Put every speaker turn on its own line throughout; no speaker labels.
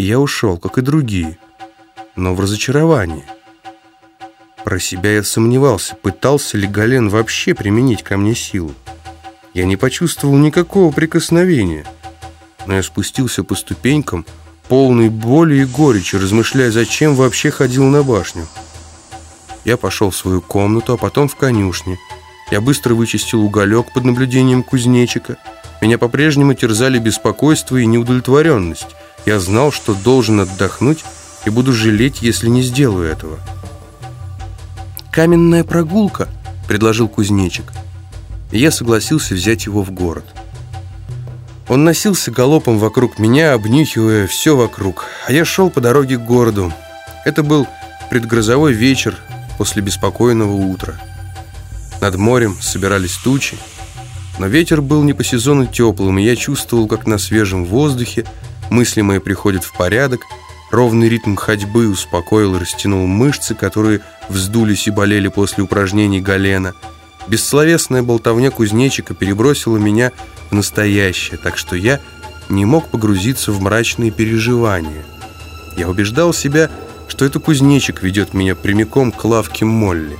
Я ушел, как и другие, но в разочаровании. Про себя я сомневался, пытался ли Гален вообще применить ко мне силу. Я не почувствовал никакого прикосновения, но я спустился по ступенькам, полный боли и горечи, размышляя, зачем вообще ходил на башню. Я пошел в свою комнату, а потом в конюшне. Я быстро вычистил уголек под наблюдением кузнечика. Меня по-прежнему терзали беспокойство и неудовлетворенность. Я знал, что должен отдохнуть и буду жалеть, если не сделаю этого. «Каменная прогулка», — предложил кузнечик. И я согласился взять его в город. Он носился галопом вокруг меня, обнюхивая все вокруг, а я шел по дороге к городу. Это был предгрозовой вечер после беспокойного утра. Над морем собирались тучи, но ветер был не по сезону теплым, и я чувствовал, как на свежем воздухе мысли мои приходят в порядок, ровный ритм ходьбы успокоил и растянул мышцы, которые вздулись и болели после упражнений Галена – Бессловесная болтовня кузнечика перебросила меня в настоящее, так что я не мог погрузиться в мрачные переживания. Я убеждал себя, что это кузнечик ведет меня прямиком к лавке Молли.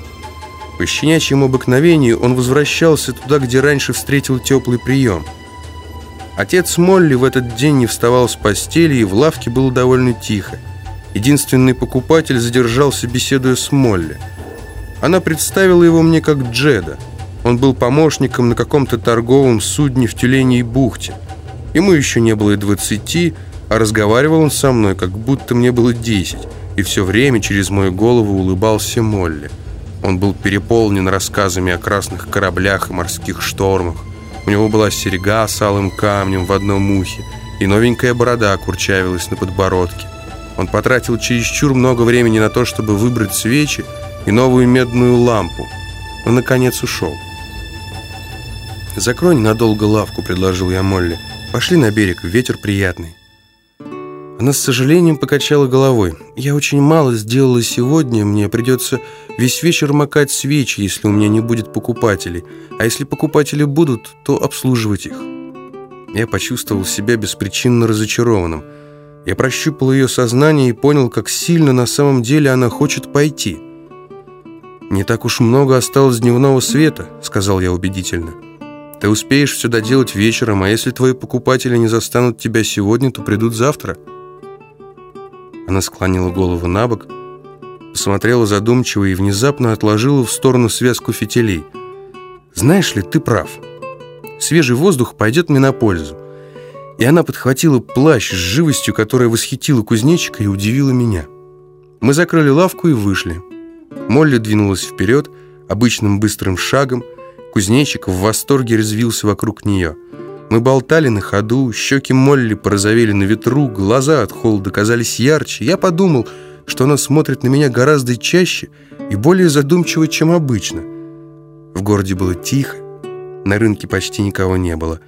По щенячьему обыкновению он возвращался туда, где раньше встретил теплый прием. Отец Молли в этот день не вставал с постели, и в лавке было довольно тихо. Единственный покупатель задержался, беседуя с Молли – она представила его мне как Джеда. Он был помощником на каком-то торговом судне в Тюленей бухте. Ему еще не было и двадцати, а разговаривал он со мной, как будто мне было десять, и все время через мою голову улыбался Молли. Он был переполнен рассказами о красных кораблях и морских штормах. У него была серега с алым камнем в одном ухе, и новенькая борода курчавилась на подбородке. Он потратил чересчур много времени на то, чтобы выбрать свечи, и новую медную лампу. Он, наконец, ушел. «Закрой ненадолго лавку», — предложил я Молли. «Пошли на берег, ветер приятный». Она с сожалением покачала головой. «Я очень мало сделала сегодня, мне придется весь вечер макать свечи, если у меня не будет покупателей. А если покупатели будут, то обслуживать их». Я почувствовал себя беспричинно разочарованным. Я прощупал ее сознание и понял, как сильно на самом деле она хочет пойти. «Не так уж много осталось дневного света», — сказал я убедительно. «Ты успеешь все доделать вечером, а если твои покупатели не застанут тебя сегодня, то придут завтра». Она склонила голову на бок, посмотрела задумчиво и внезапно отложила в сторону связку фитилей. «Знаешь ли, ты прав. Свежий воздух пойдет мне на пользу». И она подхватила плащ с живостью, которая восхитила кузнечика и удивила меня. Мы закрыли лавку и вышли. Молли двинулась вперед, обычным быстрым шагом. Кузнечик в восторге развился вокруг нее. Мы болтали на ходу, щеки Молли порозовели на ветру, глаза от холода казались ярче. Я подумал, что она смотрит на меня гораздо чаще и более задумчиво, чем обычно. В городе было тихо, на рынке почти никого не было.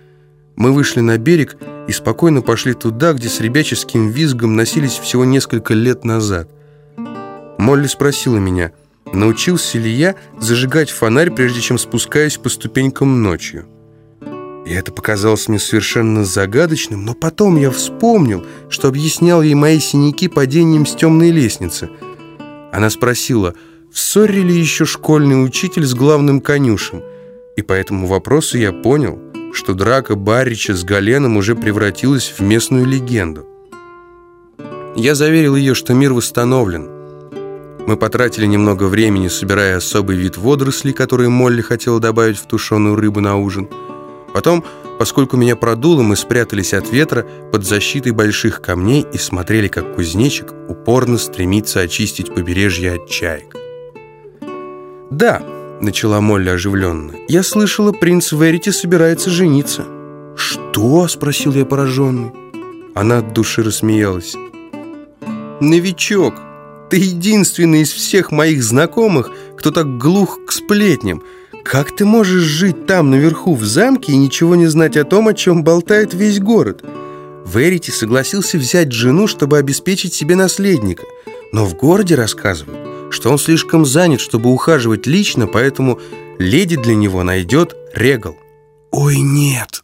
Мы вышли на берег и спокойно пошли туда, где с ребяческим визгом носились всего несколько лет назад. Молли спросила меня, научился ли я зажигать фонарь, прежде чем спускаюсь по ступенькам ночью. И это показалось мне совершенно загадочным, но потом я вспомнил, что объяснял ей мои синяки падением с темной лестницы. Она спросила, в ссоре ли еще школьный учитель с главным конюшем, и по этому вопросу я понял, что драка Баррича с Галеном уже превратилась в местную легенду. Я заверил ее, что мир восстановлен – мы потратили немного времени, собирая особый вид водорослей, которые Молли хотела добавить в тушеную рыбу на ужин. Потом, поскольку меня продуло, мы спрятались от ветра под защитой больших камней и смотрели, как кузнечик упорно стремится очистить побережье от чаек. «Да», — начала Молли оживленно, — «я слышала, принц Верити собирается жениться». «Что?» — спросил я пораженный. Она от души рассмеялась. «Новичок», ты единственный из всех моих знакомых, кто так глух к сплетням. Как ты можешь жить там, наверху, в замке, и ничего не знать о том, о чем болтает весь город?» Верити согласился взять жену, чтобы обеспечить себе наследника. Но в городе рассказывают, что он слишком занят, чтобы ухаживать лично, поэтому леди для него найдет Регал. «Ой, нет!»